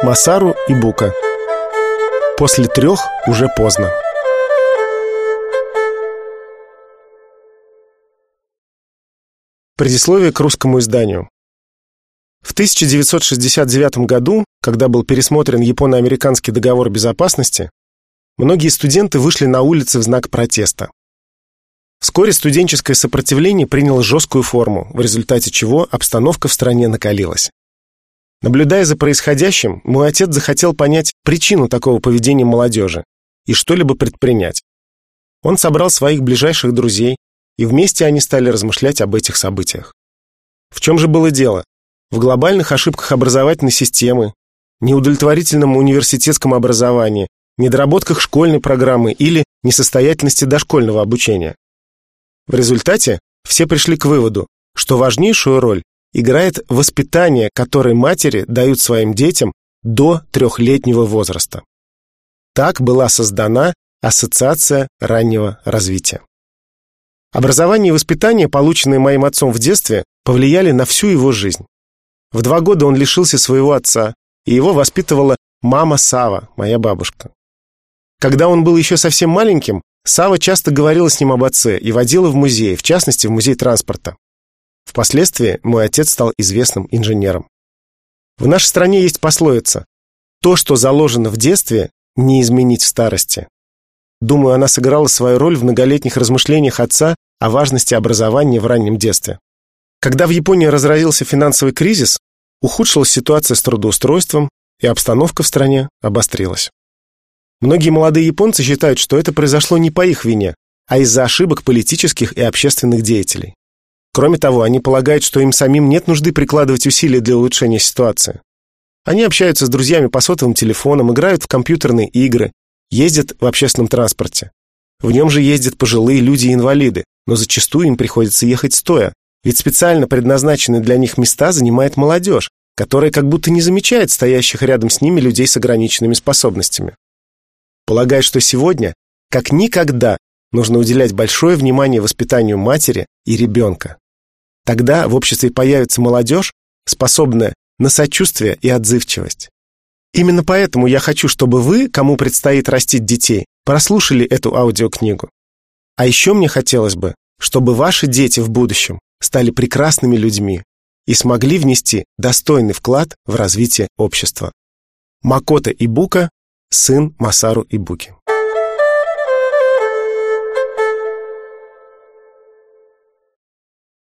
Масару и Бука. После трех уже поздно. Предисловие к русскому изданию. В 1969 году, когда был пересмотрен японо-американский договор безопасности, многие студенты вышли на улицы в знак протеста. Вскоре студенческое сопротивление приняло жесткую форму, в результате чего обстановка в стране накалилась. Наблюдая за происходящим, мой отец захотел понять причину такого поведения молодежи и что-либо предпринять. Он собрал своих ближайших друзей, и вместе они стали размышлять об этих событиях. В чем же было дело? В глобальных ошибках образовательной системы, неудовлетворительном университетском образовании, недоработках школьной программы или несостоятельности дошкольного обучения. В результате все пришли к выводу, что важнейшую роль играет воспитание, которое матери дают своим детям до трехлетнего возраста. Так была создана Ассоциация раннего развития. Образование и воспитание, полученные моим отцом в детстве, повлияли на всю его жизнь. В два года он лишился своего отца, и его воспитывала мама Сава, моя бабушка. Когда он был еще совсем маленьким, Сава часто говорила с ним об отце и водила в музей, в частности, в музей транспорта. Впоследствии мой отец стал известным инженером. В нашей стране есть пословица «То, что заложено в детстве, не изменить в старости». Думаю, она сыграла свою роль в многолетних размышлениях отца о важности образования в раннем детстве. Когда в Японии разразился финансовый кризис, ухудшилась ситуация с трудоустройством, и обстановка в стране обострилась. Многие молодые японцы считают, что это произошло не по их вине, а из-за ошибок политических и общественных деятелей. Кроме того, они полагают, что им самим нет нужды прикладывать усилия для улучшения ситуации. Они общаются с друзьями по сотовым телефонам, играют в компьютерные игры, ездят в общественном транспорте. В нем же ездят пожилые люди и инвалиды, но зачастую им приходится ехать стоя, ведь специально предназначенные для них места занимает молодежь, которая как будто не замечает стоящих рядом с ними людей с ограниченными способностями. Полагаю, что сегодня, как никогда, нужно уделять большое внимание воспитанию матери и ребенка. Тогда в обществе появится молодежь, способная на сочувствие и отзывчивость. Именно поэтому я хочу, чтобы вы, кому предстоит растить детей, прослушали эту аудиокнигу. А еще мне хотелось бы, чтобы ваши дети в будущем стали прекрасными людьми и смогли внести достойный вклад в развитие общества. Макота Ибука, сын Масару Ибуки.